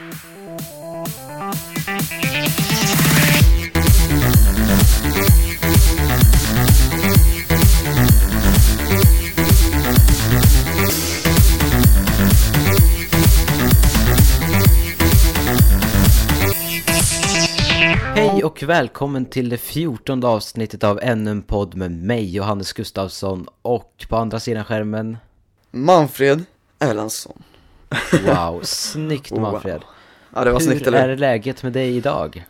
Hej och välkommen till det fjortonde avsnittet av ännu en podd med mig, Johannes Gustafsson, och på andra sidan skärmen, Manfred Erlandsson wow, snyggt Wow. Manfred. Ja, det var snyggt Hur eller? är läget med dig idag?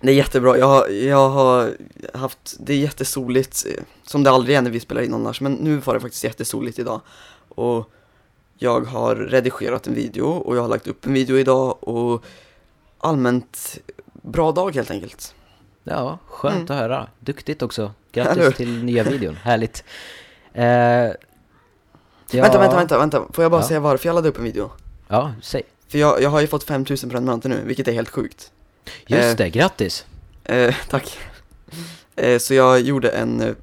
Det är jättebra. Jag har, jag har haft, det är jättesoligt, som det aldrig är när vi spelar in annars, men nu var det faktiskt jättesoligt idag. Och jag har redigerat en video och jag har lagt upp en video idag och allmänt bra dag helt enkelt. Ja, skönt Mm. att höra. Duktigt också. Grattis till nya videon, härligt. Eh, ja, Vänta, vänta, vänta, vänta. Får jag bara Ja. säga varför jag laddade upp en video? Ja, säg. För jag, jag har ju fått 5000 prenumeranter nu, vilket är helt sjukt. Just Eh. det, grattis. Eh, tack. Eh, så jag gjorde en eh,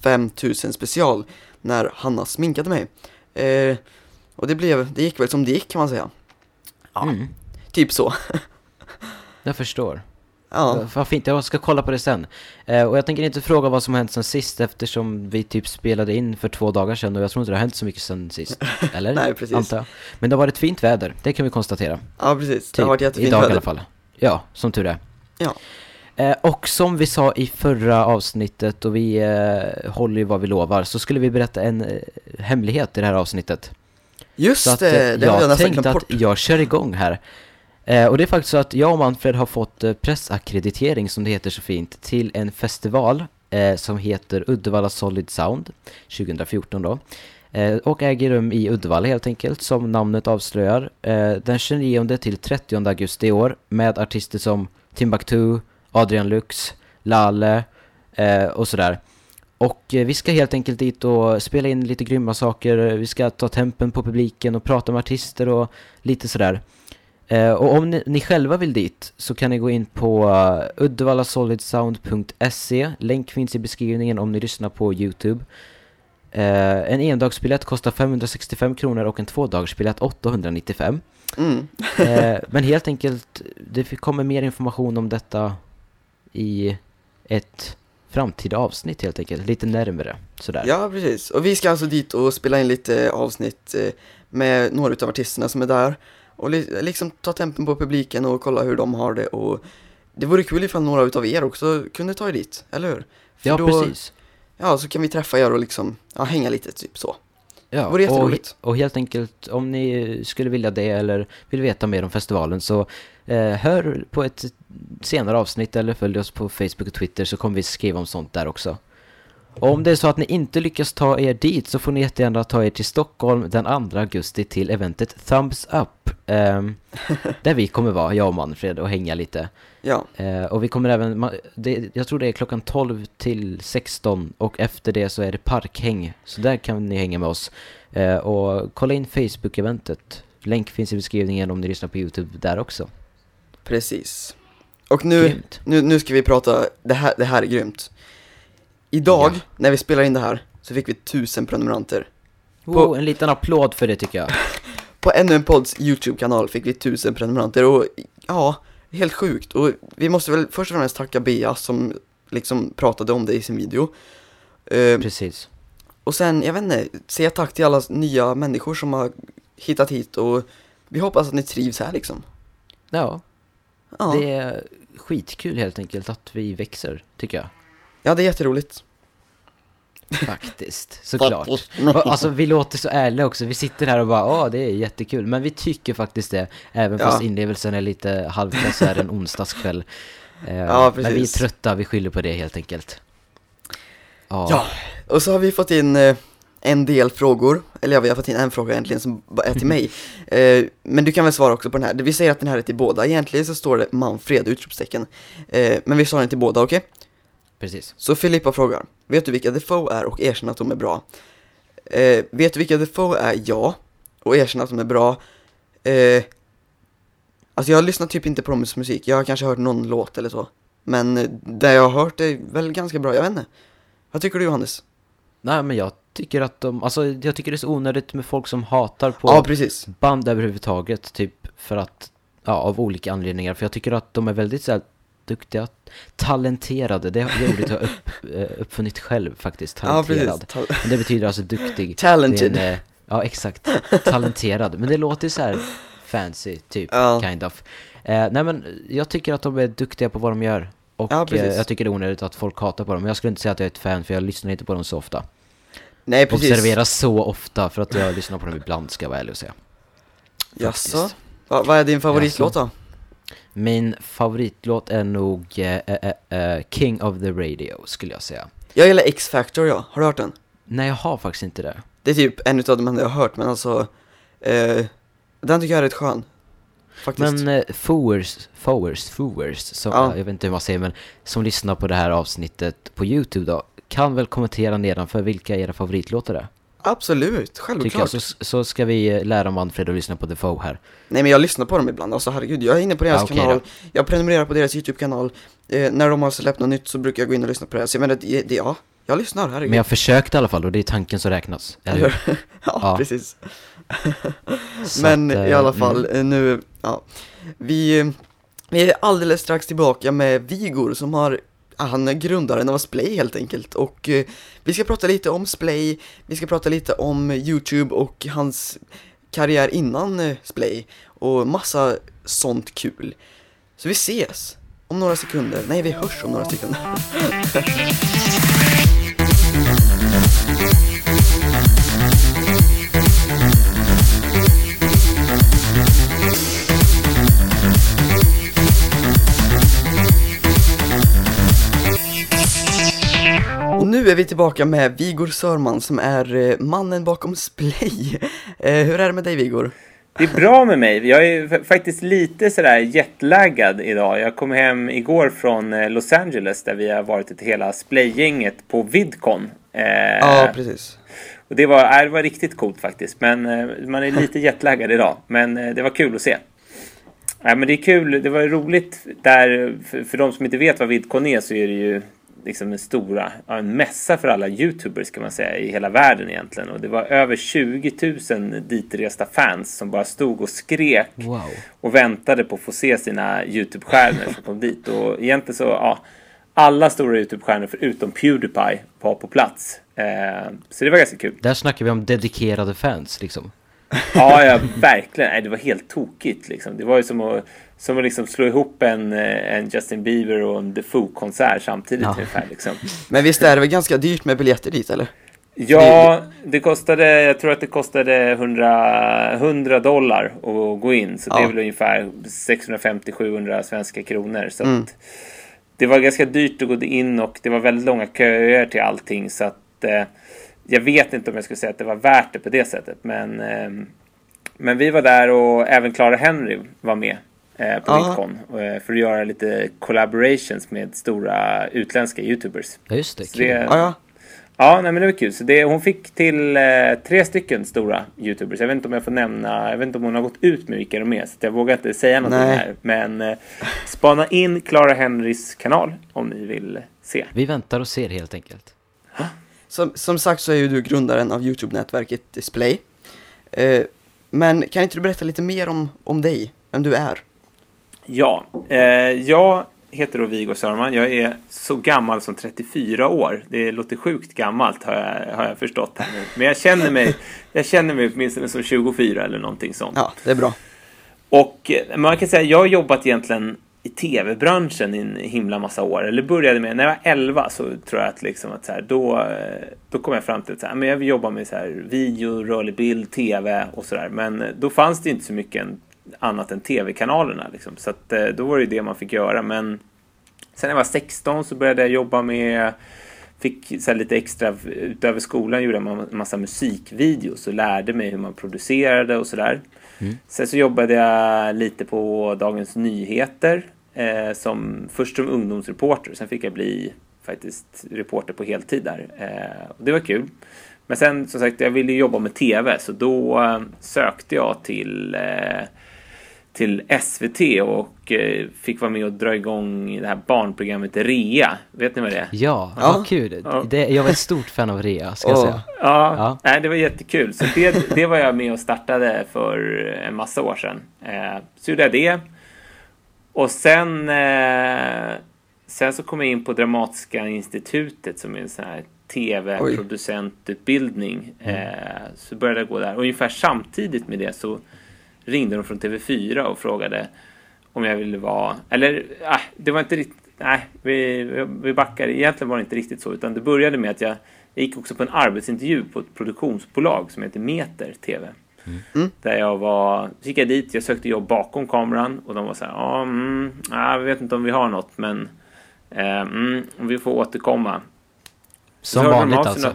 5000 special när Hanna sminkade mig. Eh, och det blev, det gick väl som det gick kan man säga. Ja, Mm, typ så. jag förstår. Ja, Vad fint, jag ska kolla på det sen. Eh, och jag tänker inte fråga vad som har hänt sen sist eftersom vi typ spelade in för två dagar sedan och jag tror inte det har hänt så mycket sen sist. Eller? Nej, precis. Antar jag. Men det har varit fint väder, det kan vi konstatera. ja precis. Det Typ, har varit jättefint idag i väder. alla fall. Ja, som tur är. Ja. Eh, och som vi sa i förra avsnittet och vi eh, håller ju vad vi lovar så skulle vi berätta en eh, hemlighet i det här avsnittet. Just att, det, eh, det jag jag nästan tänkte glömt att bort. jag kör igång här. Eh, och det är faktiskt så att jag och Manfred har fått eh, pressakkreditering som det heter så fint till en festival eh, som heter Uddevalla Solid Sound 2014 då. Eh, och äger rum i Uddevalla helt enkelt som namnet avslöjar. Eh, den 29 till 30 augusti i år med artister som Timbuktu, Adrian Lux, Lale eh, och sådär. Och eh, vi ska helt enkelt dit och spela in lite grymma saker. Vi ska ta tempen på publiken och prata med artister och lite sådär. Eh, och om ni, ni själva vill dit så kan ni gå in på uh, uddevallasolidsound.se. Länk finns i beskrivningen om ni lyssnar på Youtube. Eh, en endagsbiljett kostar 565 kronor och en tvådagarsbiljett 895. Mm. Eh, men helt enkelt, det kommer mer information om detta i ett framtida avsnitt helt enkelt, lite närmare sådär. Ja, precis. Och vi ska alltså dit och spela in lite avsnitt eh, med några utav artisterna som är där. Och li- liksom ta tempen på publiken och kolla hur de har det och det vore kul ifall några utav er också kunde ta er dit, eller hur? För ja då, precis. Ja, så kan vi träffa er och liksom, ja, hänga lite, typ så. Ja, Det vore och, jätteroligt. och helt enkelt om ni skulle vilja det eller vill veta mer om festivalen så eh, hör på ett senare avsnitt eller följ oss på Facebook och Twitter så kommer vi skriva om sånt där också. Och om det är så att ni inte lyckas ta er dit så får ni jättegärna ta er till Stockholm den 2 augusti till eventet Thumbs Up. ehm, där vi kommer vara, jag och Manfred, och hänga lite. Ja, Eh, och vi kommer även, det, jag tror det är klockan 12 till 16 och efter det så är det parkhäng. Så där kan ni hänga med oss. Eh, och kolla in Facebook-eventet. Länk finns i beskrivningen om ni lyssnar på YouTube där också. precis. Och nu, Grymt. nu, nu ska vi prata, det här, det här är grymt. Idag, Ja. när vi spelar in det här, så fick vi tusen prenumeranter. Oh, en liten applåd för det tycker jag. På ännu en podds YouTube-kanal fick vi tusen prenumeranter och ja, helt sjukt. Och vi måste väl först och främst tacka Bea som liksom pratade om det i sin video. Eh, Precis. och sen, jag vet inte, säga tack till alla nya människor som har hittat hit och vi hoppas att ni trivs här liksom. Ja, Ja, det är skitkul helt enkelt att vi växer, tycker jag. Ja det är jätteroligt. Faktiskt, såklart. Alltså vi låter så ärliga också, vi sitter här och bara ja det är jättekul, men vi tycker faktiskt det, även Ja. fast inlevelsen är lite halvkass här en onsdagskväll. Eh, Ja, men vi är precis. trötta, vi skyller på det helt enkelt. Ja, Ja, och så har vi fått in eh, en del frågor, eller ja, vi har fått in en fråga egentligen som är till mig. Eh, men du kan väl svara också på den här, vi säger att den här är till båda, egentligen så står det Manfred, utropstecken. Men vi sa den till båda, okej? Precis. Så Filippa frågar, vet du vilka Defoe är och erkänner att de är bra? Eh, vet du vilka Defoe är? Ja. Och erkänner att de är bra. Eh, alltså jag har lyssnat typ inte på deras musik, jag har kanske hört någon låt eller så. Men det jag har hört är väl ganska bra, jag vet inte. Vad tycker du Johannes? Nej men jag tycker att de, alltså jag tycker det är så onödigt med folk som hatar på Ja, precis. band överhuvudtaget, typ för att ja, av olika anledningar. För jag tycker att de är väldigt så här, duktiga, talenterade. Det ordet har upp, eh, uppfunnit själv faktiskt, Ja, talenterad. Ta- Men det betyder alltså duktig. Talented. En, eh, ja, exakt. Talenterad. Men det låter så här fancy, typ, Ja. kind of. Eh, nej men, jag tycker att de är duktiga på vad de gör. Och Ja, eh, jag tycker det är onödigt att folk hatar på dem. Men jag skulle inte säga att jag är ett fan, för jag lyssnar inte på dem så ofta. Nej, precis. Observera så ofta, för att jag lyssnar på dem ibland, ska jag vara ärlig och säga. Jaså? Va, vad är din favoritlåt då? Min favoritlåt är nog eh, eh, King of the Radio, skulle jag säga. Jag gillar X-Factor, ja. Har du hört den? Nej, jag har faktiskt inte det. Det är typ en utav de enda jag har hört, men alltså... Den tycker jag är rätt skön. Faktiskt. Men eh, foers, foers, foers, som, Ja. jag vet inte hur man säger, men som lyssnar på det här avsnittet på YouTube då, kan väl kommentera nedanför vilka era favoritlåtar är. Absolut, självklart. jag, så, så ska vi eh, lära Manfred att lyssna på The Foe här. Nej men jag lyssnar på dem ibland, alltså herregud, jag är inne på deras Ja, okej kanal, då. jag prenumererar på deras YouTube-kanal, eh, när de har släppt något nytt så brukar jag gå in och lyssna på det, så jag menar, det, det, ja, jag lyssnar, herregud. Men jag försökte i alla fall och det är tanken som räknas, eller hur? ja, Ja. precis. Men att, eh, i alla fall, mm. eh, nu, ja, vi, eh, vi är alldeles strax tillbaka med Vigor som har, ah, han är grundaren av Splay helt enkelt och eh, vi ska prata lite om Splay, vi ska prata lite om YouTube och hans karriär innan eh, Splay och massa sånt kul. Så vi ses om några sekunder, nej vi hörs om några sekunder. nu är vi tillbaka med Vigor Sörman som är eh, mannen bakom Splay. Eh, hur är det med dig Vigor? Det är bra med mig. Jag är fa- faktiskt lite sådär jetlaggad idag. Jag kom hem igår från eh, Los Angeles där vi har varit ett hela Splay-gänget på Vidcon. Ja, precis. och det var, äh, det var riktigt coolt faktiskt. Men man är lite jetlaggad idag. Men det var kul att se. Ja, men det är kul. Det var roligt där. För, för de som inte vet vad Vidcon är så är det ju liksom en stora, en mässa för alla YouTubers kan man säga i hela världen egentligen. Och det var över 20 000 ditresta fans som bara stod och skrek Wow. och väntade på att få se sina YouTube-stjärnor som kom dit. Och egentligen så, ja, alla stora YouTube-stjärnor förutom Pewdiepie var på plats. Eh, så det var ganska kul. Där snackar vi om dedikerade fans liksom. Ja, ja verkligen. Nej, det var helt tokigt liksom. Det var ju som att, som att liksom slå ihop en, eh, en Justin Bieber och en The Foo-konsert samtidigt Ja. ungefär liksom. Men visst är det väl ganska dyrt med biljetter dit eller? Ja, det kostade, jag tror att det kostade 100, 100 dollar att gå in. Så det Ja. är väl ungefär 650-700 svenska kronor. Så Mm. det var ganska dyrt att gå in och det var väldigt långa köer till allting. Så att eh, jag vet inte om jag skulle säga att det var värt det på det sättet. Men, eh, men vi var där och även Clara Henry var med eh, på Ja. VidCon. Eh, för att göra lite collaborations med stora utländska YouTubers. Ja just det, Så det- Ja, ja. Ja, nej, men det var kul. Så det, hon fick till eh, tre stycken stora YouTubers. Jag vet inte om jag får nämna, jag vet inte om hon har gått ut med vilka de är. Så jag vågar inte säga någonting Nej. här. Men eh, spana in Clara Henrys kanal om ni vill se. Vi väntar och ser helt enkelt. Som, som sagt så är ju du grundaren av YouTube-nätverket Display. Eh, men kan inte du berätta lite mer om, om dig, vem du är? Ja, eh, jag heter då Viggo Sörman. Jag är så gammal som 34 år. Det låter sjukt gammalt har jag, har jag förstått här nu. Men jag känner mig, jag känner mig åtminstone som 24 eller någonting sånt. Ja, det är bra. Och eh, man kan säga, jag har jobbat egentligen i tv-branschen i en himla massa år. Eller började med, när jag var 11 så tror jag att liksom att så här, då, eh, då kom jag fram till att så här, men jag vill jobba med så här, video, rörlig bild, tv och sådär. Men eh, då fanns det inte så mycket en- annat än tv-kanalerna. Liksom. Så att, eh, då var det det man fick göra. Men sen när jag var 16 så började jag jobba med Fick så lite extra, utöver skolan gjorde jag en massa musikvideos och lärde mig hur man producerade och sådär. Sen så jobbade jag lite på Dagens Nyheter. Eh, som, först som ungdomsreporter, sen fick jag bli faktiskt reporter på heltid där. Eh, och det var kul. Men sen som sagt, jag ville jobba med TV så då eh, sökte jag till eh, till SVT och eh, fick vara med och dra igång det här barnprogrammet Rea. Vet ni vad det är? Ja, Ja. vad kul. Ja. Det, jag var ett stort fan av Rea, ska jag Åh. säga. Ja, Ja. Nej, det var jättekul. Så det, det var jag med och startade för en massa år sedan. Eh, så gjorde jag det. och sen, eh, sen så kom jag in på Dramatiska institutet som är en sån här tv-producentutbildning. Eh, så började jag gå där. Och ungefär samtidigt med det så ringde de från TV4 och frågade om jag ville vara, eller äh, det var inte riktigt, nej, vi, vi backar. Egentligen var det inte riktigt så, utan det började med att jag, jag gick också på en arbetsintervju på ett produktionsbolag som heter Meter TV. Mm. Där jag var, så gick jag dit, jag sökte jobb bakom kameran och de var så här, ja, mm, jag vet inte om vi har något, men eh, mm, vi får återkomma. Som vanligt alltså. nå-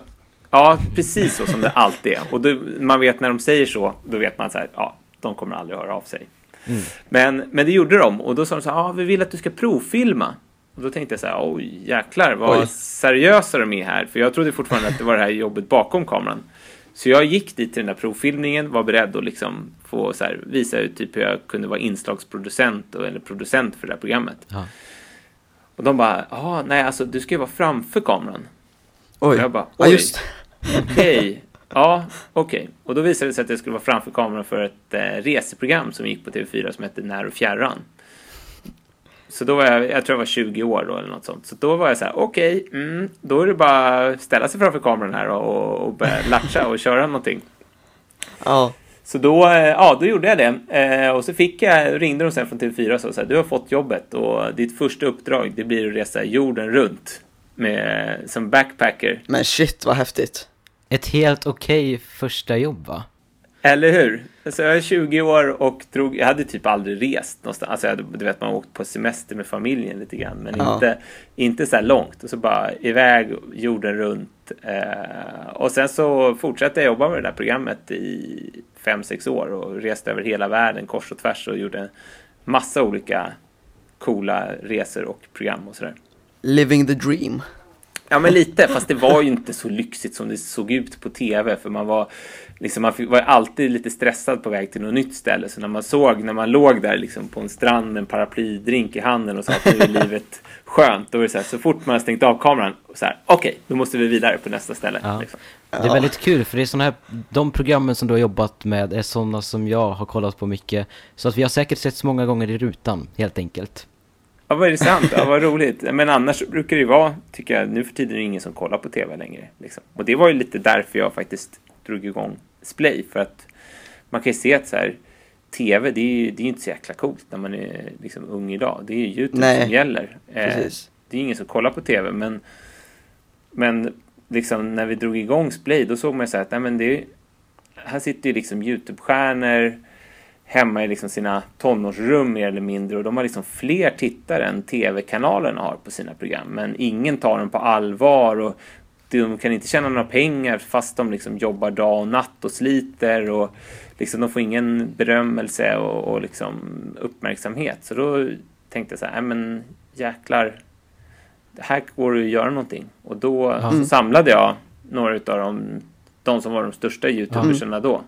Ja, precis så som det alltid är. Och då, man vet när de säger så, då vet man så här, ja, de kommer aldrig höra av sig. Mm. Men, men det gjorde de och då sa de så här, ja, vi vill att du ska provfilma. Och då tänkte jag så här, oj jäklar vad Oj. seriösa de är här. För jag trodde fortfarande att det var det här jobbet bakom kameran. Så jag gick dit till den där provfilmningen, var beredd att liksom få så här, visa ut typ hur jag kunde vara inslagsproducent eller producent för det här programmet. Ja. Och de bara, ja, nej, alltså du ska ju vara framför kameran. Oj. Och jag bara, ja, oj. just Okej. Ja, okej. Och då visade det sig att jag skulle vara framför kameran för ett eh, reseprogram som gick på TV4 som hette När och fjärran. Så då var jag, jag tror jag var 20 år då eller något sånt. Så då var jag så här, okej, mm, då är det bara att ställa sig framför kameran här och, och börja latcha och köra någonting. Ja. Så då, eh, ja, då gjorde jag det. Eh, och så fick jag, ringde de sen från TV4 och sa så här, du har fått jobbet och ditt första uppdrag det blir att resa jorden runt med, som backpacker. Men shit vad häftigt. Ett helt okej första jobb va? Eller hur? Alltså jag är 20 år och drog, jag hade typ aldrig rest någonstans. Alltså jag hade, du vet man har åkt på semester med familjen lite grann. Men Ja. inte, inte så här långt. Och så bara iväg jorden runt. Eh, och sen så fortsatte jag jobba med det där programmet i fem sex år. Och reste över hela världen kors och tvärs. Och gjorde massa olika coola resor och program och sådär. Living the dream. Ja, men lite. Fast det var ju inte så lyxigt som det såg ut på tv. För man var, liksom, man var alltid lite stressad på väg till något nytt ställe. Så när man såg, när man låg där liksom, på en strand med en paraplydrink i handen och sa att nu är livet skönt. Då var det så här, så fort man har stängt av kameran, så här, okej, då måste vi vidare på nästa ställe. Ja. Liksom. Det är väldigt kul för det är såna här, de programmen som du har jobbat med är sådana som jag har kollat på mycket. Så att vi har säkert sett så många gånger i rutan, helt enkelt. Ja, vad är det sant? Ja, vad roligt. Men annars brukar det ju vara, tycker jag, nu för tiden är det ingen som kollar på tv längre. Liksom. Och det var ju lite därför jag faktiskt drog igång Splay. För att man kan ju se att så här, tv, det är ju det är ju inte så jäkla coolt när man är liksom ung idag. Det är ju YouTube Nej, som gäller. Eh, det är ingen som kollar på tv, men, men liksom när vi drog igång Splay, då såg man ju så här att nej, men det är, här sitter ju liksom YouTube-stjärnor hemma i liksom sina tonårsrum mer eller mindre och de har liksom fler tittare än tv-kanalerna har på sina program. Men ingen tar dem på allvar och de kan inte tjäna några pengar fast de liksom jobbar dag och natt och sliter och liksom de får ingen berömmelse och, och liksom uppmärksamhet. Så då tänkte jag så här, "Nej, men jäklar, här går det att göra någonting. Och då så samlade jag några av de, de som var de största youtubersarna då.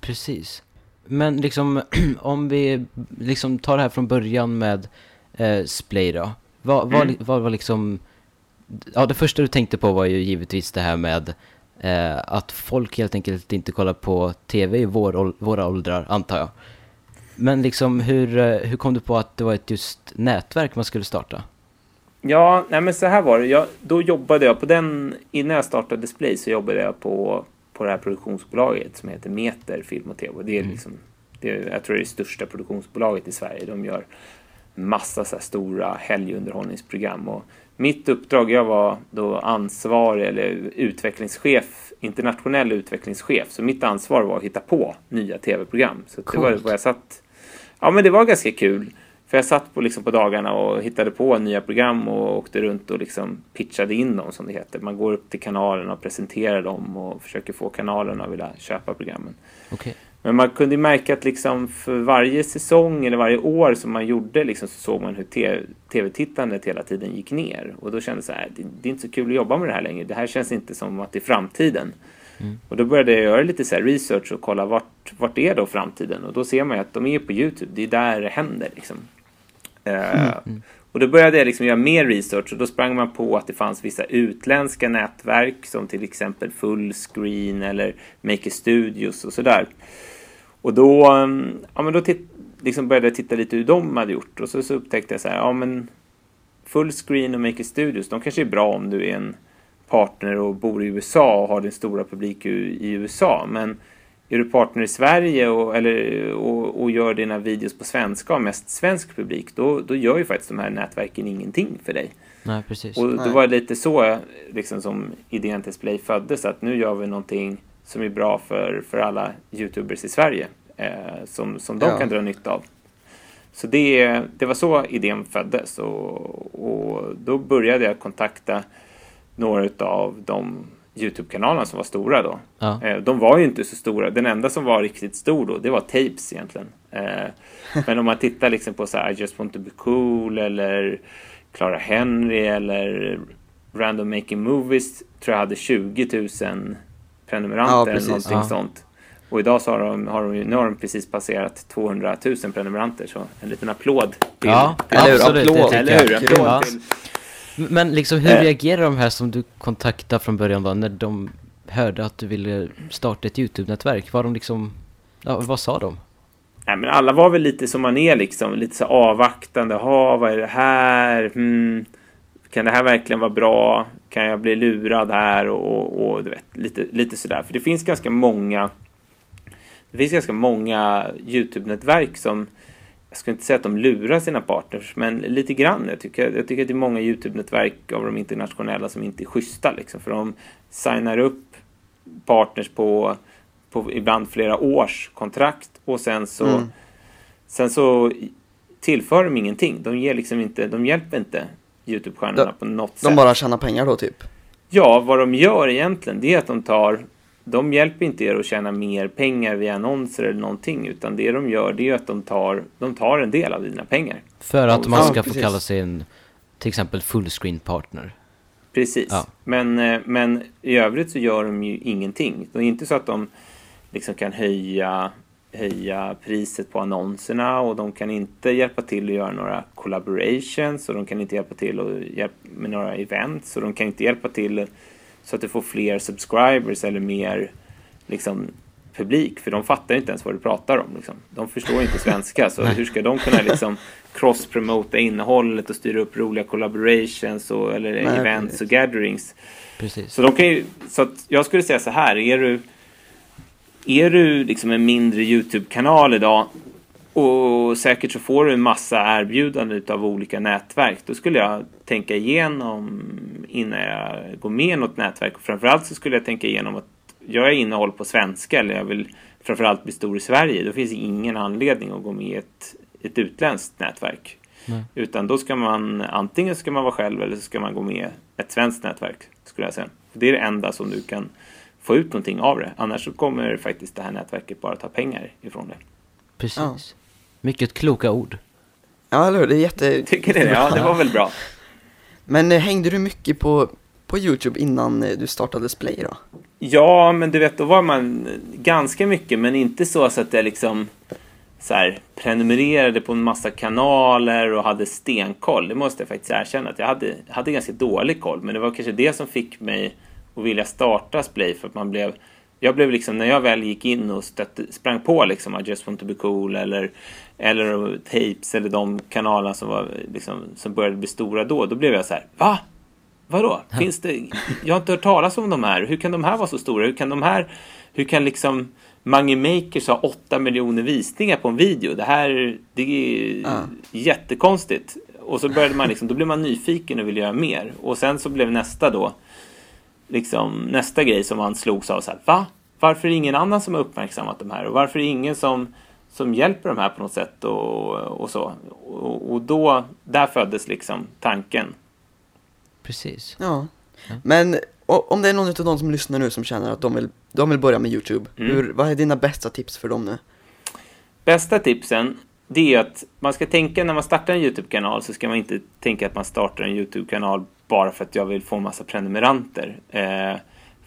Precis. Men liksom, om vi liksom tar det här från början med eh, Splay då. Vad, vad, Mm. vad var liksom... Ja, det första du tänkte på var ju givetvis det här med eh, att folk helt enkelt inte kollar på tv i vår, våra åldrar, antar jag. Men liksom, hur, eh, hur kom du på att det var ett just nätverk man skulle starta? Ja, nej men så här var det. Jag, då jobbade jag på den, innan jag startade Display så jobbade jag på, på det här produktionsbolaget som heter Meter Film och TV. Det är liksom, det är, jag tror det är det största produktionsbolaget i Sverige. De gör massa så stora helgunderhållningsprogram. Och mitt uppdrag, jag var då ansvarig eller utvecklingschef, internationell utvecklingschef. Så mitt ansvar var att hitta på nya tv-program. Så det var Coolt. vad jag satt Ja, men det var ganska kul. För jag satt på, liksom, på dagarna och hittade på nya program och åkte runt och liksom pitchade in dem som det heter. Man går upp till kanalerna och presenterar dem och försöker få kanalerna att vilja köpa programmen. Okej. Men man kunde märka att liksom för varje säsong eller varje år som man gjorde liksom så såg man hur tv-tittandet hela tiden gick ner. Och då kändes det så här, det, det är inte så kul att jobba med det här längre. Det här känns inte som att det är framtiden. Och då började jag göra lite så research och kolla vart, vart är då framtiden? Och då ser man ju att de är på YouTube. Det är där det händer liksom. Eh, Och då började jag liksom göra mer research och då sprang man på att det fanns vissa utländska nätverk som till exempel Fullscreen eller Maker Studios och sådär. Och då, mm, ja, men då titt- liksom började titta lite hur de hade gjort och så, så upptäckte jag så här, ja men Fullscreen och Maker Studios, de kanske är bra om du är en partner och bor i USA och har din stora publik i USA. Men är du partner i Sverige och, eller, och, och, gör dina videos på svenska och mest svensk publik, då, då gör ju faktiskt de här nätverken ingenting för dig. Nej, precis. Och Nej. det var lite så liksom, som idén till Splay föddes, att nu gör vi någonting som är bra för, för alla YouTubers i Sverige, eh, som, som de Ja. kan dra nytta av. Så det, det var så idén föddes och, och då började jag kontakta några av de YouTube-kanalerna som var stora då. Ja. Eh, De var ju inte så stora. Den enda som var riktigt stor då, det var Tapes egentligen. Eh, Men om man tittar liksom på så här, I just want to be cool eller Clara Henry eller Random Making Movies tror jag hade 20 000 prenumeranter Ja, eller någonting Ja. sånt. Och idag så har de, har de, nu har de precis passerat 200 000 prenumeranter så en liten applåd till, Ja, till absolut. tycker eller hur? Applåd till, Men liksom hur Eh. reagerar de här som du kontaktade från början då, när de hörde att du ville starta ett YouTube-nätverk? Var de liksom, ja, vad sa de? Nej, men alla var väl lite som man är liksom, lite så avvaktande. Ha, vad är det här? Hmm. Kan det här verkligen vara bra? Kan jag bli lurad här? Och, och, och du vet, lite, lite sådär. För det finns ganska många det finns ganska många YouTube-nätverk som jag ska inte säga att de lurar sina partners, men lite grann. Jag tycker, jag tycker att det är många YouTube-nätverk av de internationella som inte är schyssta. Liksom, för de signar upp partners på, på ibland flera års kontrakt och sen så, Mm. sen så tillför de ingenting. De, ger liksom inte, de hjälper inte YouTube-stjärnorna De- på något sätt. De bara tjänar pengar då typ. Ja, vad de gör egentligen det är att de tar de hjälper inte er att tjäna mer pengar via annonser eller någonting utan det de gör det är att de tar, de tar en del av dina pengar. För att man Ja, ska få precis. kalla sig en, till exempel fullscreen partner. Precis. Ja. Men, eh, men i övrigt så gör de ju ingenting. Det är inte så att de liksom kan höja, höja priset på annonserna och de kan inte hjälpa till att göra några collaborations och de kan inte hjälpa till att hjälp med några events och de kan inte hjälpa till så att du får fler subscribers eller mer liksom publik för de fattar inte ens vad du pratar om. Liksom. De förstår inte svenska så hur ska de kunna liksom cross-promota innehållet och styra upp roliga collaborations och, eller Nej, events precis. och gatherings. Precis. Så, de kan ju, så att jag skulle säga så här, är du, är du liksom en mindre YouTube-kanal idag och säkert så får du en massa erbjudanden av olika nätverk. Då skulle jag tänka igenom innan jag går med i något nätverk. Och framförallt så skulle jag tänka igenom att gör jag innehåll på svenska eller jag vill framförallt bli stor i Sverige. Då finns det ingen anledning att gå med i ett, ett utländskt nätverk. Nej. Utan då ska man antingen ska man vara själv eller så ska man gå med ett svenskt nätverk. Skulle jag säga. För det är det enda som du kan få ut någonting av det. Annars så kommer faktiskt det här nätverket bara ta pengar ifrån det. Precis. Ja. Mycket kloka ord. Ja, eller hur? Det är jätte... Tycker ni det? Ja, det var väl bra. Men eh, hängde du mycket på, på YouTube innan eh, du startade Splay då? Ja, men du vet, då var man ganska mycket, men inte så, så att jag liksom så här, prenumererade på en massa kanaler och hade stenkoll. Det måste jag faktiskt erkänna att jag hade, hade ganska dålig koll. Men det var kanske det som fick mig att vilja starta Splay för att man blev jag blev liksom, när jag väl gick in och stötte, sprang på liksom I just want to be cool eller, eller Tapes eller de kanalerna som, var, liksom, som började bli stora då, då blev jag så här, va? Vadå? Finns det? Jag har inte hört talas om de här. Hur kan de här vara så stora? Hur kan de här, hur kan liksom Mange Makers ha 8 miljoner visningar på en video? Det här, det är Ja. jättekonstigt. Och så började man liksom, då blev man nyfiken och ville göra mer. Och sen så blev nästa då, liksom nästa grej som man slogs av så här, va? Varför är det ingen annan som har uppmärksammat de här? Och varför är det ingen som, som hjälper de här på något sätt och, och så? Och, och då, där föddes liksom tanken. Precis. Ja. Men om det är någon av de som lyssnar nu som känner att de vill, de vill börja med YouTube, Mm. hur, vad är dina bästa tips för dem nu? Bästa tipsen, det är att man ska tänka när man startar en YouTube-kanal så ska man inte tänka att man startar en YouTube-kanal bara för att jag vill få en massa prenumeranter. Eh,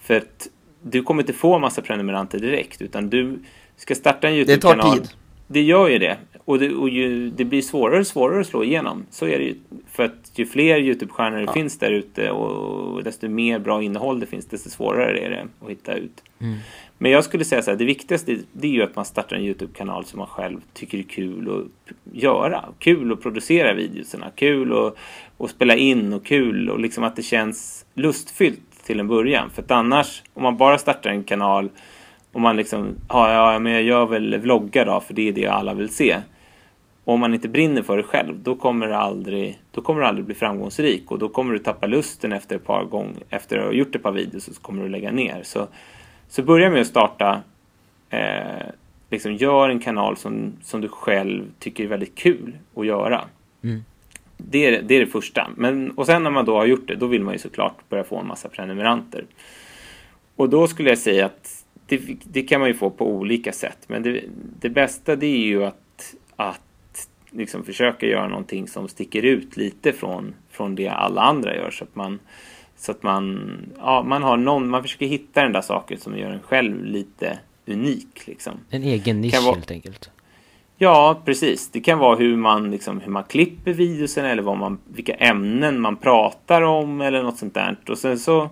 för att du kommer inte få en massa prenumeranter direkt utan du ska starta en Det tar YouTube-kanal. tid. Det gör ju det. Och, det, och ju, det blir svårare och svårare att slå igenom. Så är det ju För att ju fler YouTube-stjärnor det Ja. finns där ute och desto mer bra innehåll det finns, desto svårare är det att hitta ut. Mm. Men jag skulle säga så här, det viktigaste det är ju att man startar en YouTube-kanal som man själv tycker är kul att göra. Kul att producera videorna, kul att, att spela in och kul och liksom att det känns lustfyllt till en början. För att annars, om man bara startar en kanal och man liksom, ja, ja men jag gör väl vloggar då, för det är det alla vill se. Och om man inte brinner för det själv, då kommer det aldrig, då kommer det aldrig bli framgångsrik och då kommer du tappa lusten efter ett par gånger, efter att ha gjort ett par videos så kommer du lägga ner. Så, så börja med att starta, eh, liksom gör en kanal som, som du själv tycker är väldigt kul att göra. Mm. Det är, det är det första. Men, och sen när man då har gjort det, då vill man ju såklart börja få en massa prenumeranter. Och då skulle jag säga att det, det kan man ju få på olika sätt. Men det, det bästa det är ju att, att liksom försöka göra någonting som sticker ut lite från, från det alla andra gör. Så att man, så att man, ja, man har någon, man försöker hitta den där saken som gör en själv lite unik. Liksom. En egen nisch vara- helt enkelt. Ja, precis. Det kan vara hur man, liksom, hur man klipper videosen eller vad man, vilka ämnen man pratar om eller något sånt där. Och sen så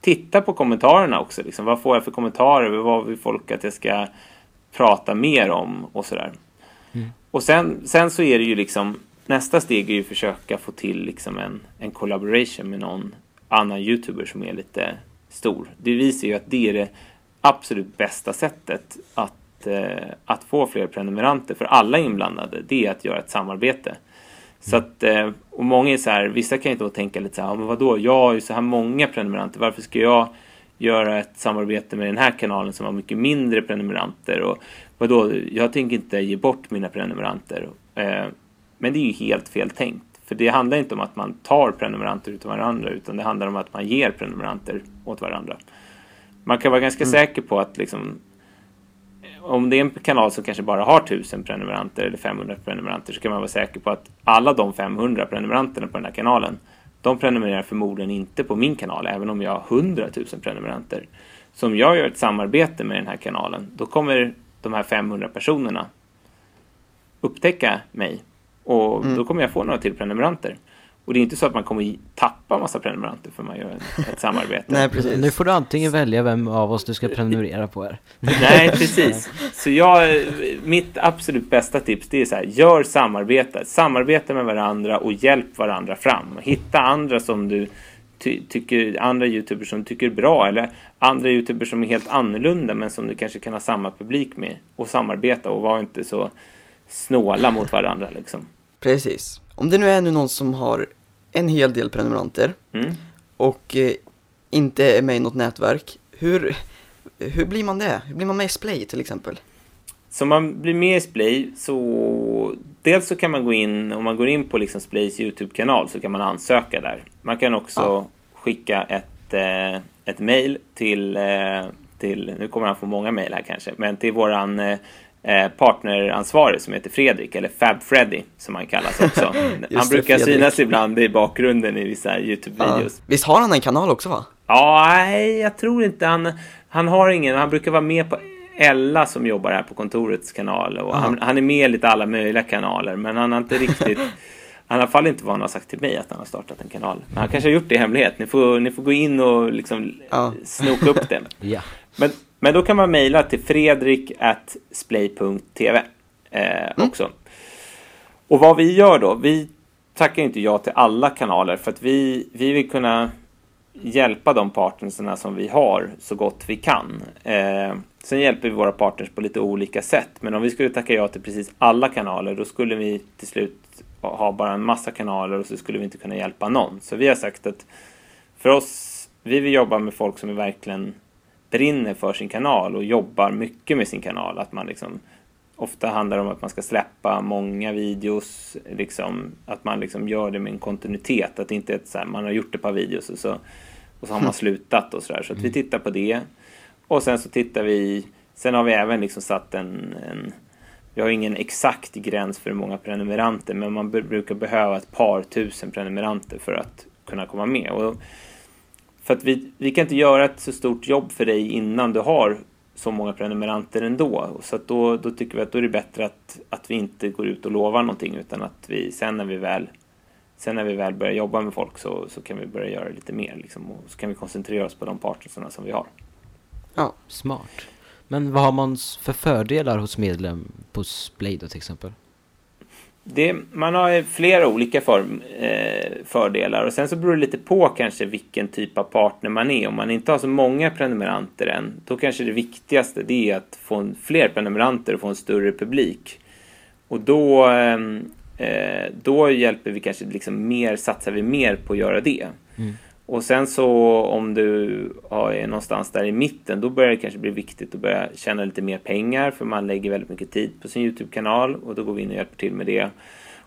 titta på kommentarerna också. Liksom. Vad får jag för kommentarer? Vad vill folk att jag ska prata mer om? Och sådär. Och sen, sen så är det ju liksom nästa steg är ju att försöka få till liksom en, en collaboration med någon annan youtuber som är lite stor. Det visar ju att det är det absolut bästa sättet att, eh, att få fler prenumeranter för alla inblandade. Det är att göra ett samarbete. Så att, eh, och många är så här, vissa kan ju då tänka lite så här, "Ja, men vadå, jag har ju så här många prenumeranter, varför ska jag göra ett samarbete med den här kanalen som har mycket mindre prenumeranter? Och vadå, jag tänker inte ge bort mina prenumeranter. Eh, men det är ju helt fel tänkt. För det handlar inte om att man tar prenumeranter utav varandra, utan det handlar om att man ger prenumeranter åt varandra. Man kan vara ganska säker på att liksom, om det är en kanal som kanske bara har 1000 prenumeranter eller 500 prenumeranter så kan man vara säker på att alla de 500 prenumeranterna på den här kanalen de prenumererar förmodligen inte på min kanal även om jag har 100 000 prenumeranter. Så om jag gör ett samarbete med den här kanalen då kommer de här 500 personerna upptäcka mig och Mm. då kommer jag få några till prenumeranter. Och det är inte så att man kommer tappa massa prenumeranter för man gör ett samarbete. Nej, precis. Nu får du antingen välja vem av oss du ska prenumerera på här. Nej, precis. Så jag, mitt absolut bästa tips det är så här, gör samarbete. Samarbeta med varandra och hjälp varandra fram. Hitta andra som du ty tycker, andra youtubers som du tycker är bra eller andra youtubers som är helt annorlunda men som du kanske kan ha samma publik med och samarbeta och vara inte så snåla mot varandra liksom. Precis. Om det nu är nu någon som har en hel del prenumeranter Mm. och eh, inte är med i något nätverk, hur, hur blir man det? Hur blir man med i Splay till exempel? Så man blir med i Splay så dels så kan man gå in, om man går in på liksom Splays YouTube-kanal så kan man ansöka där. Man kan också Ja. skicka ett, eh, ett mail till, eh, till, nu kommer han få många mail här kanske, men till våran eh, partneransvarig som heter Fredrik, eller Fab Freddy som han kallas också. han det, brukar Fredrik. synas ibland i bakgrunden i vissa Ja. YouTube-videos. Visst har han en kanal också va? Ja, nej, jag tror inte han... Han har ingen, han brukar vara med på Ella som jobbar här på kontorets kanal. Och han, han är med i lite alla möjliga kanaler, men han har inte riktigt... Han har i alla fall inte vad han har sagt till mig att han har startat en kanal. Men han kanske har gjort det i hemlighet. Ni får, ni får gå in och liksom Ja. snoka upp det. Ja. Men, men då kan man mejla till fredrik.splay.tv eh, också. Och vad vi gör då? Vi tackar inte ja till alla kanaler för att vi, vi vill kunna hjälpa de partnerserna som vi har så gott vi kan. Eh, sen hjälper vi våra partners på lite olika sätt. Men om vi skulle tacka ja till precis alla kanaler då skulle vi till slut ha bara en massa kanaler och så skulle vi inte kunna hjälpa någon. Så vi har sagt att för oss, vi vill jobba med folk som är verkligen brinner för sin kanal och jobbar mycket med sin kanal. Att man liksom Ofta handlar det om att man ska släppa många videos, liksom, att man liksom gör det med en kontinuitet. Att inte ett så här, man har gjort ett par videos och så, och så har man slutat och sådär. Så att vi tittar på det. Och sen så tittar vi, sen har vi även liksom satt en, en vi har ingen exakt gräns för hur många prenumeranter, men man brukar behöva ett par tusen prenumeranter för att kunna komma med. Och för att vi, vi kan inte göra ett så stort jobb för dig innan du har så många prenumeranter ändå. Så att då, då tycker vi att då är det bättre att, att vi inte går ut och lovar någonting utan att vi sen när vi väl sen när vi väl börjar jobba med folk så, så kan vi börja göra lite mer liksom, och så kan vi koncentrera oss på de partnerserna som vi har. Ja, Smart. Men vad har man för fördelar hos medlem på Splay då till exempel? Det, man har flera olika för, eh, fördelar och sen så beror det lite på kanske vilken typ av partner man är. Om man inte har så många prenumeranter än, då kanske det viktigaste det är att få en, fler prenumeranter och få en större publik. Och då, eh, eh då hjälper vi kanske liksom mer, satsar vi mer på att göra det. Mm. Och sen så om du ja, är någonstans där i mitten, då börjar det kanske bli viktigt att börja tjäna lite mer pengar för man lägger väldigt mycket tid på sin YouTube-kanal och då går vi in och hjälper till med det.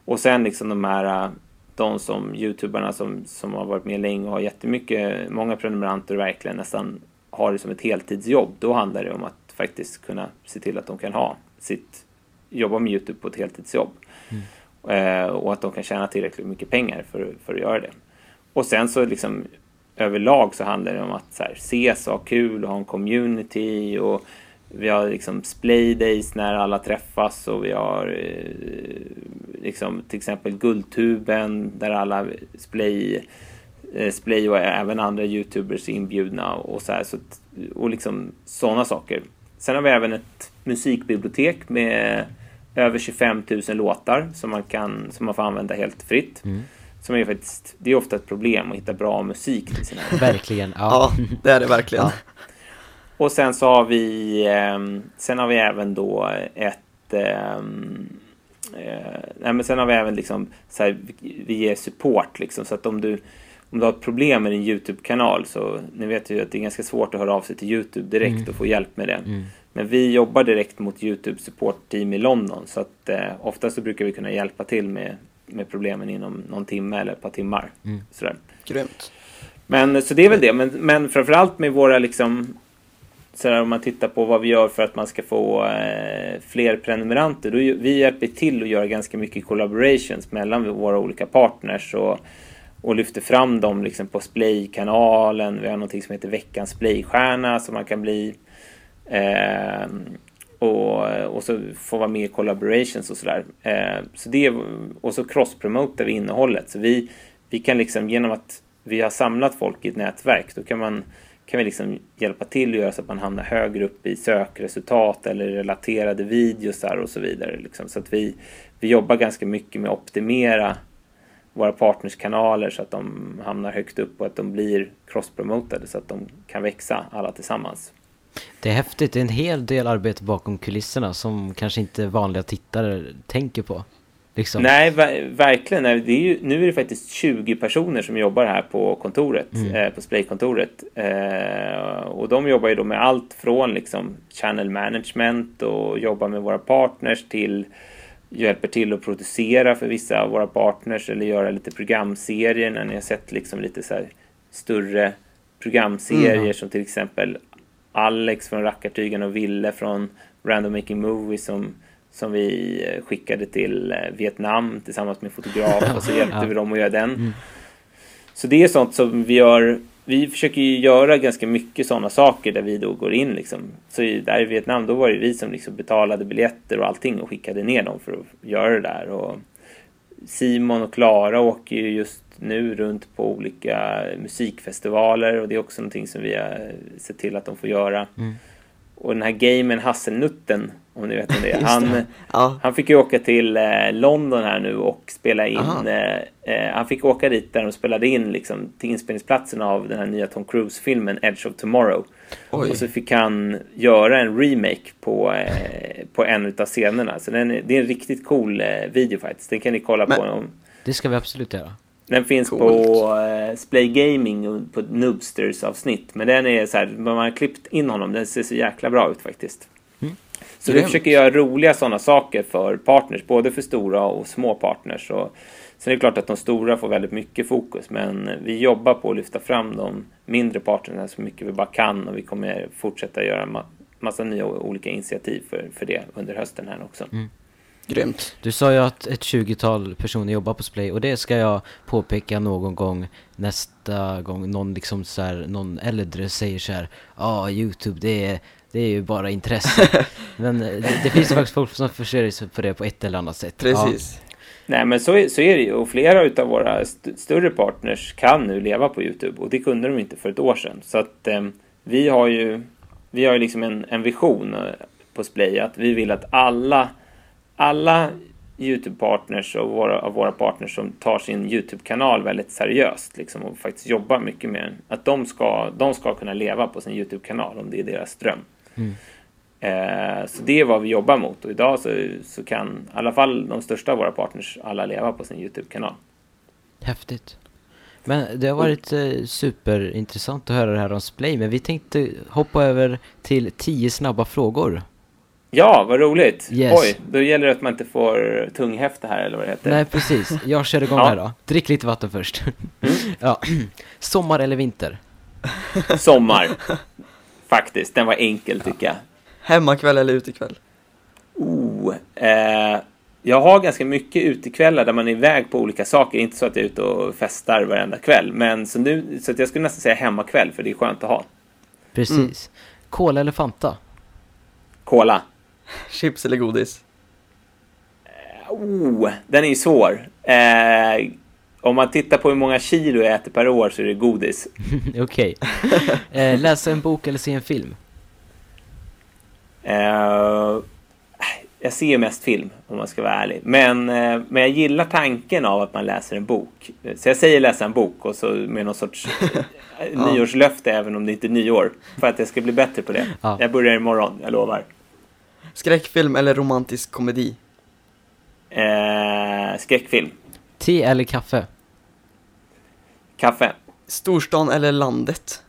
Och sen liksom de här, de som YouTuberna som, som har varit med länge och har jättemycket, många prenumeranter och verkligen nästan har det som ett heltidsjobb. Då handlar det om att faktiskt kunna se till att de kan ha sitt, jobba med YouTube på ett heltidsjobb. Eh, och att de kan tjäna tillräckligt mycket pengar för, för att göra det. Och sen så liksom överlag så handlar det om att så här, ses och ha kul och ha en community och vi har liksom splay days när alla träffas och vi har eh, liksom till exempel Guldtuben där alla splay, eh, splay och även andra youtubers är inbjudna och så här så och liksom sådana saker. Sen har vi även ett musikbibliotek med över 25 000 låtar som man kan som man får använda helt fritt. Mm. Som är faktiskt, det är ofta ett problem att hitta bra musik till sina Verkligen, ja. ja det är det verkligen. Ja. Och sen så har vi, ehm, sen har vi även då ett, ehm, eh, nej men sen har vi även liksom, så här, vi- ger support liksom, så att om du, om du har ett problem med din YouTube-kanal så, ni vet ju att det är ganska svårt att höra av sig till YouTube direkt Mm. och få hjälp med det. Mm. Men vi jobbar direkt mot YouTube support-team i London så att eh, ofta så brukar vi kunna hjälpa till med, med problemen inom någon timme eller ett par timmar. Mm. Sådär. Grymt. Men så det är väl det. Men, men framförallt med våra liksom så här, om man tittar på vad vi gör för att man ska få eh, fler prenumeranter. Då, vi hjälper till att göra ganska mycket collaborations mellan våra olika partners och, och lyfter fram dem liksom på Splay-kanalen. Vi har någonting som heter veckans Splay-stjärna som man kan bli. Eh, och, och så få vara med i collaborations och sådär. Eh, så det, och så cross-promotar vi innehållet. Så vi, vi kan liksom genom att vi har samlat folk i ett nätverk, då kan man kan vi liksom hjälpa till att göra så att man hamnar högre upp i sökresultat eller relaterade videosar och så vidare. Liksom. Så att vi, vi jobbar ganska mycket med att optimera våra partnerskanaler så att de hamnar högt upp och att de blir cross-promotade så att de kan växa alla tillsammans. Det är häftigt, det är en hel del arbete bakom kulisserna som kanske inte vanliga tittare tänker på. Liksom. Nej, ver- verkligen. Nej, det är ju, nu är det faktiskt 20 personer som jobbar här på kontoret, Mm. eh, på Splay-kontoret. Eh, och de jobbar ju då med allt från liksom channel management och jobbar med våra partners till hjälper till att producera för vissa av våra partners eller göra lite programserier när ni har sett liksom lite så större programserier Mm. som till exempel Alex från Rackartygen och Ville från Random Making Movies som, som vi eh, skickade till eh, Vietnam tillsammans med fotograf och så hjälpte vi dem att göra den. Mm. Så det är sånt som vi gör. Vi försöker ju göra ganska mycket sådana saker där vi då går in liksom. Så i- där i Vietnam då var det vi som liksom betalade biljetter och allting och skickade ner dem för att göra det där. Och Simon och Klara åker ju just nu runt på olika musikfestivaler och det är också någonting som vi har sett till att de får göra. Mm. Och den här gamen Hasselnutten, om ni vet om det är. Han. Ja, han fick ju åka till eh, London här nu och spela in. Eh, eh, han fick åka dit där de spelade in liksom, till inspelningsplatsen av den här nya Tom Cruise-filmen Edge of Tomorrow. oj. Och så fick han göra en remake på, eh, på en av scenerna. Så den, det är en riktigt cool eh, video faktiskt. Den kan ni kolla Men- på. Om, Det ska vi absolut göra. Den finns Coolt. på eh, Splay Gaming på Noobsters avsnitt. Men den är så här, man har klippt in honom. Den ser så jäkla bra ut faktiskt. Mm. Så vi Grymt. försöker göra roliga sådana saker för partners, både för stora och små partners. Och sen är det klart att de stora får väldigt mycket fokus, men vi jobbar på att lyfta fram de mindre partnerna så mycket vi bara kan och vi kommer fortsätta göra ma- massa nya olika initiativ för, för det under hösten här också. Grymt. Du sa ju att ett 20-tal personer jobbar på Splay och det ska jag påpeka någon gång nästa gång någon liksom så här, någon äldre säger så här Ja, ah, Youtube det är, det är ju bara intresse Men eh, det, det finns ju faktiskt folk som försörjer sig på det på ett eller annat sätt Precis. Nej, men så är, så är det ju. Och flera av våra st större partners kan nu leva på YouTube. Och det kunde de inte för ett år sedan. Så att eh, vi har ju, vi har ju liksom en, en vision eh, på Splay att vi vill att alla, alla YouTube-partners och våra, av våra partners som tar sin YouTube-kanal väldigt seriöst liksom, och faktiskt jobbar mycket med den, att de ska, de ska kunna leva på sin YouTube-kanal om det är deras dröm. Mm. Eh, så det är vad vi jobbar mot och idag så, så kan i alla fall de största av våra partners alla leva på sin YouTube-kanal. Häftigt. Men det har varit eh, superintressant att höra det här om Splay, men vi tänkte hoppa över till tio snabba frågor. Ja, vad roligt! Yes. Oj, då gäller det att man inte får tunghäfte här eller vad det heter. Nej, precis. Jag kör igång Ja. här då. Drick lite vatten först. ja. Sommar eller vinter? Sommar. Faktiskt, den var enkel tycker jag. Hemmakväll eller utekväll? Oh, eh, jag har ganska mycket utekvällar där man är iväg på olika saker. Inte så att jag är ute och festar varenda kväll. Men så nu, så att jag skulle nästan säga hemmakväll för det är skönt att ha. Precis. Cola eller Fanta? Cola. Chips eller godis? Oh, den är ju svår. Eh, om man tittar på hur många kilo jag äter per år så är det godis. Okej. eh, läsa en bok eller se en film? Eh, jag ser mest film om man ska vara ärlig. Men, eh, men jag gillar tanken av att man läser en bok. Så jag säger läsa en bok och så med någon sorts eh, nyårslöfte även om det inte är nyår. För att jag ska bli bättre på det. Ja. Jag börjar imorgon, jag lovar. Skräckfilm eller romantisk komedi? Eh, skräckfilm. Te eller kaffe? Kaffe. Storstan eller landet?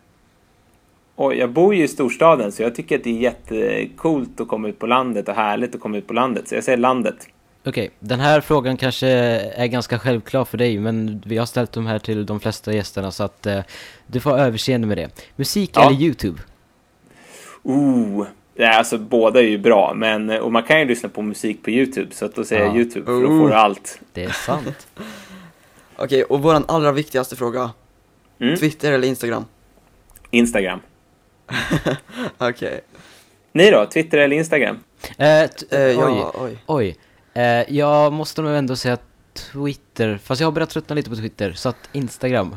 Och jag bor ju i storstaden så jag tycker att det är jättekult att komma ut på landet och härligt att komma ut på landet. Så jag säger landet. Okej, den här frågan kanske är ganska självklar för dig, men vi har ställt de här till de flesta gästerna så att eh, du får överseende med det. Musik Ja. eller YouTube? Ooh. Ja, alltså båda är ju bra, men och man kan ju lyssna på musik på YouTube så att då säger jag Ja. YouTube för då får du allt. Det är sant. Okej, och våran allra viktigaste fråga. Mm. Twitter eller Instagram? Instagram. Okej. Ni då? Twitter eller Instagram? eh, t- Eh, oj, ja, oj. oj. Eh, jag måste nog ändå säga Twitter, fast jag har börjat tröttna lite på Twitter, så att Instagram.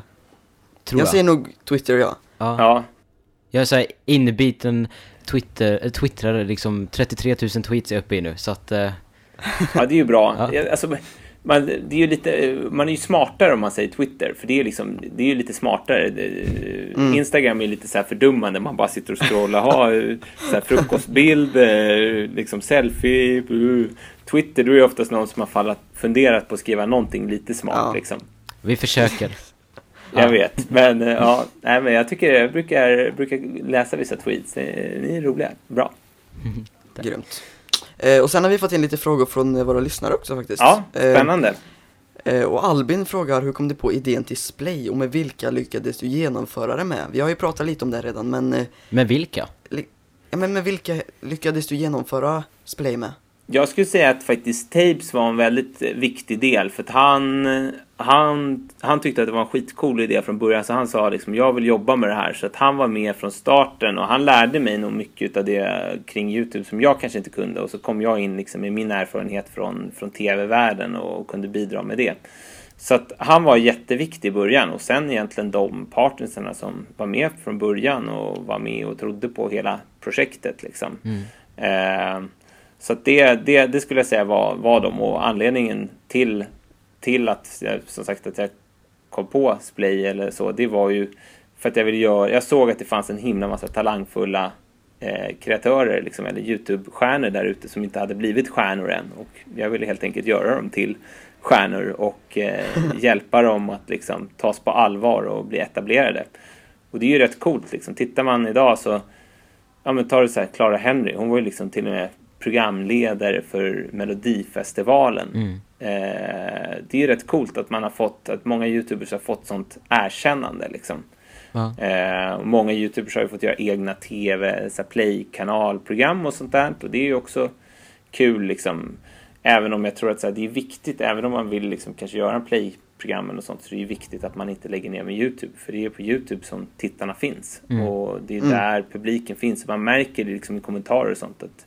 Tror Jag jag. säger nog Twitter, ja. Ja. Ja. Jag är såhär inbiten Twitter, äh, twittrare, liksom 33 000 tweets är jag uppe i nu, så att... Eh, ja, det är ju bra. Ja. Alltså, man, det är ju lite, man är ju smartare om man säger Twitter, för det är liksom, det är ju lite smartare. Mm. Instagram är lite så här fördummande, man bara sitter och scrollar, ha så här frukostbild, eh, liksom selfie. Twitter, då är det oftast någon som har fallat, funderat på att skriva någonting lite smart Ja. liksom. vi försöker. Jag Ja. vet, men eh, ja, nej, men jag tycker jag brukar, brukar läsa vissa tweets. Eh, Ni är roliga, bra. Grymt. Eh, och sen har vi fått in lite frågor från eh, våra lyssnare också faktiskt. Ja, spännande. Eh, och Albin frågar, hur kom du på idén till Splay och med vilka lyckades du genomföra det med? Vi har ju pratat lite om det redan, men, eh, Men vilka? ja, men med vilka lyckades du genomföra Splay med? Jag skulle säga att faktiskt Tapes var en väldigt viktig del för att han, han, han tyckte att det var en skitcool idé från början så han sa liksom jag vill jobba med det här så att han var med från starten och han lärde mig nog mycket av det kring Youtube som jag kanske inte kunde och så kom jag in liksom med min erfarenhet från, från tv-världen och kunde bidra med det. Så att han var jätteviktig i början och sen egentligen de partnerserna som var med från början och var med och trodde på hela projektet liksom. Eh, så det, det, det skulle jag säga var, var de och anledningen till, till att jag, som sagt att jag kom på Splay eller så, det var ju för att jag ville göra, jag såg att det fanns en himla massa talangfulla eh, kreatörer liksom, eller Youtube-stjärnor där ute som inte hade blivit stjärnor än och jag ville helt enkelt göra dem till stjärnor och eh, hjälpa dem att liksom tas på allvar och bli etablerade. Och det är ju rätt coolt liksom. Tittar man idag så ja men tar du så här Clara Henry, hon var ju liksom till och med programledare för Melodifestivalen. Mm. Eh, det är rätt coolt att man har fått, att många YouTubers har fått sånt erkännande liksom. Eh, många YouTubers har ju fått göra egna TV, play-kanalprogram och sånt där. Och det är ju också kul liksom. Även om jag tror att här, det är viktigt, även om man vill liksom kanske göra en play-programmen och sånt, så det är viktigt att man inte lägger ner med YouTube. För det är på YouTube som tittarna finns. Mm. Och det är Mm. där publiken finns. Och man märker det liksom i kommentarer och sånt att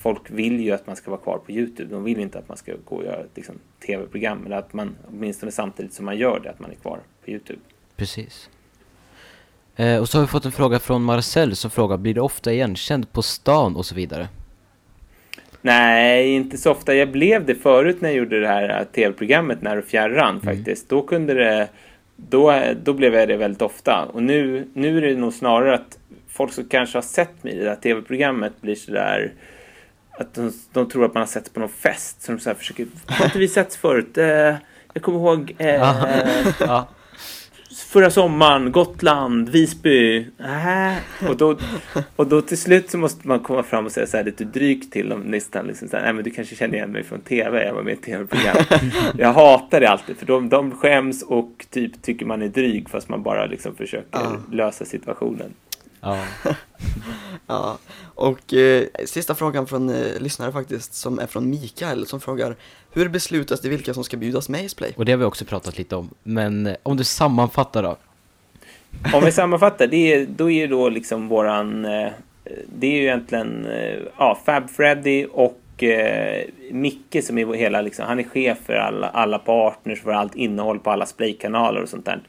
folk vill ju att man ska vara kvar på Youtube. De vill inte att man ska gå och göra ett liksom, tv-program. Eller att man åtminstone samtidigt som man gör det, att man är kvar på Youtube. Precis. Eh, och så har vi fått en fråga från Marcel som frågar, blir du ofta igenkänd på stan och så vidare? Nej, inte så ofta. Jag blev det förut när jag gjorde det här tv-programmet När och fjärran mm. faktiskt. Då kunde det, då, då blev jag det väldigt ofta. Och nu, nu är det nog snarare att folk som kanske har sett mig i det där tv-programmet blir sådär att de, de, tror att man har sett på någon fest. Så de så försöker, har inte vi setts förut? Eh, jag kommer ihåg eh, förra sommaren, Gotland, Visby. Äh. Och, då, och då till slut så måste man komma fram och säga så här lite drygt till dem nästan. Liksom så här, Nej men du kanske känner igen mig från tv, jag var med i tv-program. jag hatar det alltid för de, de skäms och typ tycker man är dryg fast man bara liksom försöker ah. lösa situationen. Ja. ja, och eh, sista frågan från eh, lyssnare faktiskt, som är från Mikael, som frågar Hur beslutas det vilka som ska bjudas med i Splay? Och det har vi också pratat lite om, men eh, om du sammanfattar då? Om vi sammanfattar, det är, då är då liksom våran, eh, det är ju egentligen, eh, ja, Fab Freddy och eh, Micke som är hela, liksom, han är chef för alla, alla partners, för allt innehåll på alla Splay-kanaler och sånt där.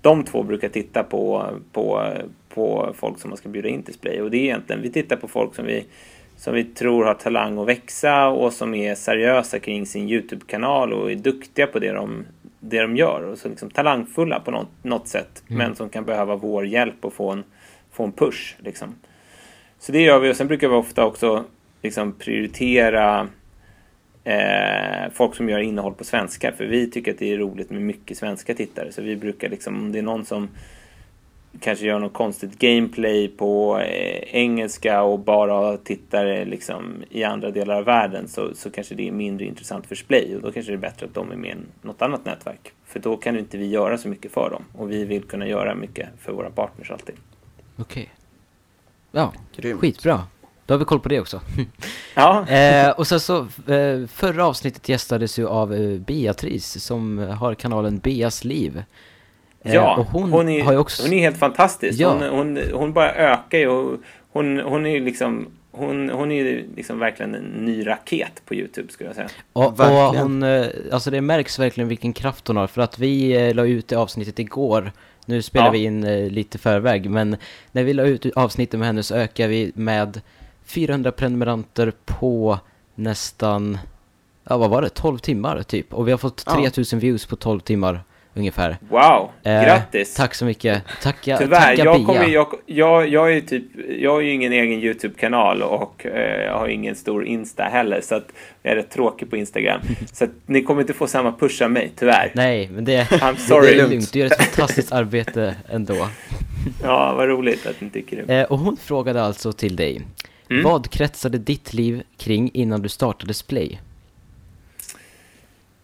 De två brukar titta på, på på folk som man ska bjuda in till Splay. Och det är egentligen, vi tittar på folk som vi, som vi tror har talang att växa och som är seriösa kring sin YouTube-kanal och är duktiga på det de, det de gör. Och så liksom talangfulla på något, något sätt. Mm. Men som kan behöva vår hjälp och få en, få en push. Liksom. Så det gör vi och sen brukar vi ofta också liksom prioritera eh, folk som gör innehåll på svenska. För vi tycker att det är roligt med mycket svenska tittare. Så vi brukar liksom, om det är någon som kanske gör något konstigt gameplay på eh, engelska och bara tittar liksom i andra delar av världen så, så kanske det är mindre intressant för Splay och då kanske det är bättre att de är med i något annat nätverk. För då kan inte vi göra så mycket för dem och vi vill kunna göra mycket för våra partners alltid. Okej. Okay. Ja, Grymt. skitbra. Då har vi koll på det också. ja. eh, och sen så, eh, förra avsnittet gästades ju av eh, Beatrice som har kanalen Beas liv. Eh, ja, hon, hon, är, också... hon är helt fantastisk. Ja. Hon, hon, hon bara ökar ju. Och hon, hon är ju liksom hon, hon är ju liksom verkligen en ny raket på Youtube skulle jag säga. Och, och hon, eh, alltså det märks verkligen vilken kraft hon har. För att vi eh, la ut det avsnittet igår. Nu spelar ja. vi in lite förväg. Men när vi la ut avsnittet med henne så ökar vi med 400 prenumeranter på nästan, ja vad var det, 12 timmar typ. Och vi har fått 3000 ja. views på 12 timmar ungefär. Wow, eh, grattis! Tack så mycket. Tacka, Tyvärr, tacka jag, kommer, jag, jag, jag är typ, jag har ju ingen egen YouTube-kanal och eh, jag har ingen stor Insta heller så att jag är rätt tråkig på Instagram. så att ni kommer inte få samma push av mig, tyvärr. Nej, men det, I'm sorry. det är lugnt. Du gör ett fantastiskt arbete ändå. ja, vad roligt att ni tycker det. Eh, och hon frågade alltså till dig. Mm. Vad kretsade ditt liv kring innan du startade Splay?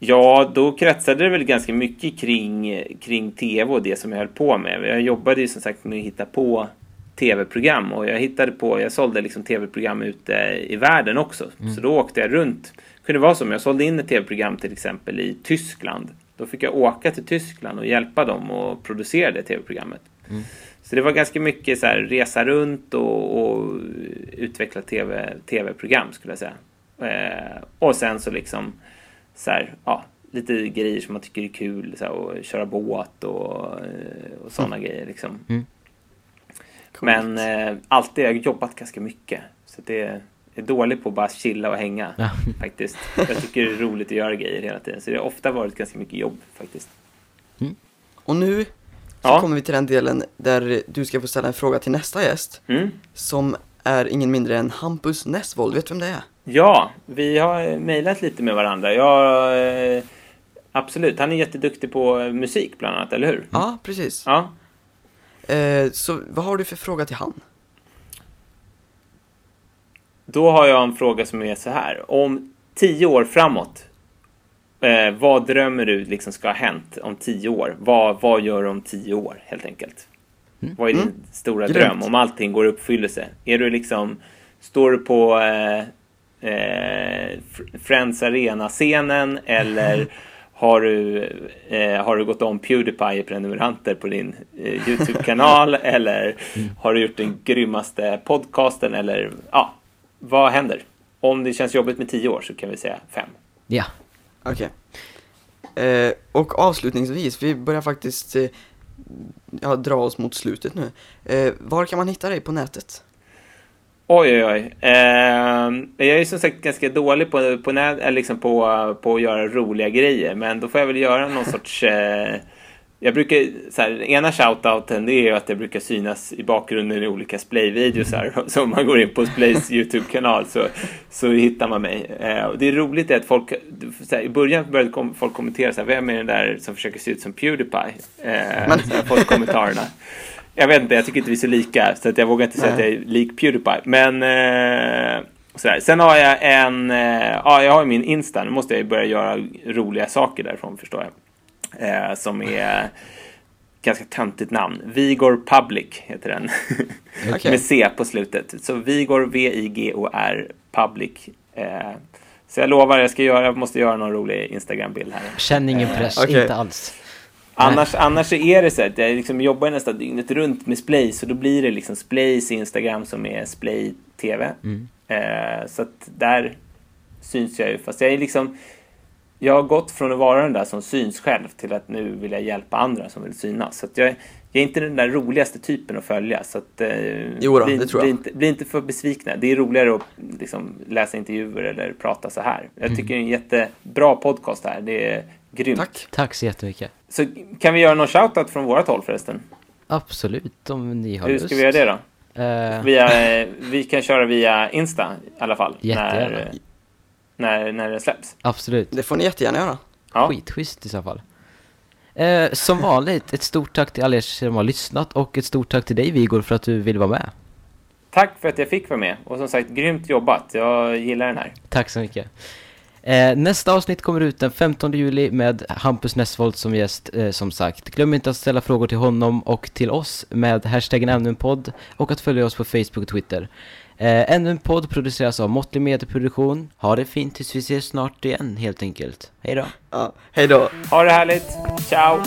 Ja, då kretsade det väl ganska mycket kring, kring tv och det som jag höll på med. Jag jobbade ju som sagt med att hitta på tv-program och jag hittade på, jag sålde liksom tv-program ute i världen också. Mm. Så då åkte jag runt. Det kunde vara som jag sålde in ett tv-program till exempel i Tyskland. Då fick jag åka till Tyskland och hjälpa dem att producera det tv-programmet. Mm. Så det var ganska mycket så här, resa runt och, och utveckla TV, tv-program skulle jag säga. Eh, och sen så liksom så här, ja, lite grejer som man tycker är kul, så här, och köra båt och, eh, och sådana mm. grejer liksom. Mm. Men eh, alltid, jag har jobbat ganska mycket. Så det är, är dålig på att bara chilla och hänga ja. faktiskt. Jag tycker det är roligt att göra grejer hela tiden. Så det har ofta varit ganska mycket jobb faktiskt. Mm. Och nu så ja. kommer vi till den delen där du ska få ställa en fråga till nästa gäst. Mm. Som är ingen mindre än Hampus Nessvold. Vet du vem det är? Ja, vi har mejlat lite med varandra. Jag, eh, absolut, han är jätteduktig på musik bland annat, eller hur? Ja, precis. Ja. Eh, så vad har du för fråga till han? Då har jag en fråga som är så här. Om tio år framåt, eh, vad drömmer du liksom ska ha hänt om tio år? Vad, vad gör du om tio år, helt enkelt? Mm. Vad är din mm. stora Grymt. dröm om allting går i uppfyllelse? Är du liksom, står du på eh, eh, Friends Arena-scenen eller har du, eh, har du gått om Pewdiepie prenumeranter på din eh, YouTube-kanal eller har du gjort den grymmaste podcasten eller ja, vad händer om det känns jobbigt med tio år så kan vi säga fem. Ja. Okej. Eh, och avslutningsvis, vi börjar faktiskt eh, ja, dra oss mot slutet nu. Eh, var kan man hitta dig på nätet? Oj, oj, oj. Eh, jag är som sagt ganska dålig på, på, nät, eller liksom på, på att göra roliga grejer, men då får jag väl göra någon sorts... Eh, jag brukar, så här, ena shoutouten det är ju att jag brukar synas i bakgrunden i olika Splay-videos här. Så om man går in på Splays YouTube-kanal så, så hittar man mig. Eh, och det är roligt är att folk, här, i början började kom, folk kommentera så här, vem är den där som försöker se ut som Pewdiepie? Eh, Men- så har fått kommentarerna. Jag vet inte, jag tycker inte vi är så lika, så att jag vågar inte säga att jag är lik Pewdiepie. Men eh, sådär. Sen har jag en, eh, ja jag har ju min Insta, nu måste jag ju börja göra roliga saker därifrån förstår jag. Eh, som är ganska töntigt namn. Vigor Public heter den. Okej. Med C på slutet. Så Vigor, V-I-G-O-R Public. Eh, så jag lovar, jag ska göra, jag måste göra någon rolig Instagram-bild här. Känn ingen press, Okej. inte alls. Annars, annars är det så att jag liksom jobbar nästan dygnet runt med Splay, så då blir det liksom Splays Instagram som är Splay TV. Mm. Eh, så att där syns jag ju, fast jag är liksom jag har gått från att vara den där som syns själv till att nu vill jag hjälpa andra som vill synas. Så jag, jag är inte den där roligaste typen att följa. Så att, eh, Jo då, bli, det tror bli, jag. inte, bli inte för besvikna. Det är roligare att liksom, läsa intervjuer eller prata så här. Jag tycker det är en jättebra podcast här. Det är grymt. Tack. Tack så jättemycket. Så kan vi göra någon shoutout från vårat håll förresten? Absolut, om ni har Hur lust. ska vi göra det då? Eh, Via, eh, vi kan köra via Insta i alla fall. Jättegärna. När, när, när det släpps. absolut. Det får ni jättegärna göra. Ja. Skitschysst i så fall. Eh, som vanligt, ett stort tack till alla er som har lyssnat och ett stort tack till dig Vigor för att du ville vara med. Tack för att jag fick vara med. Och som sagt, grymt jobbat. Jag gillar den här. Tack så mycket. Eh, nästa avsnitt kommer ut den 15 juli med Hampus Nessvold som gäst, eh, som sagt. Glöm inte att ställa frågor till honom och till oss med hashtaggen ännu en podd och att följa oss på Facebook och Twitter. Eh, ännu en podd produceras av Måttlig Medieproduktion. Ha det fint tills vi ses snart igen helt enkelt. Hej då! Ja, hej då. Ha det härligt. Ciao!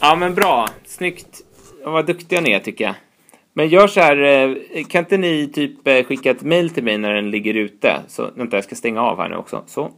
Ja men bra. Snyggt. Vad duktiga ni är tycker jag. Men gör så här, eh, kan inte ni typ eh, skicka ett mail till mig när den ligger ute? Så, vänta, jag ska stänga av här nu också. Så.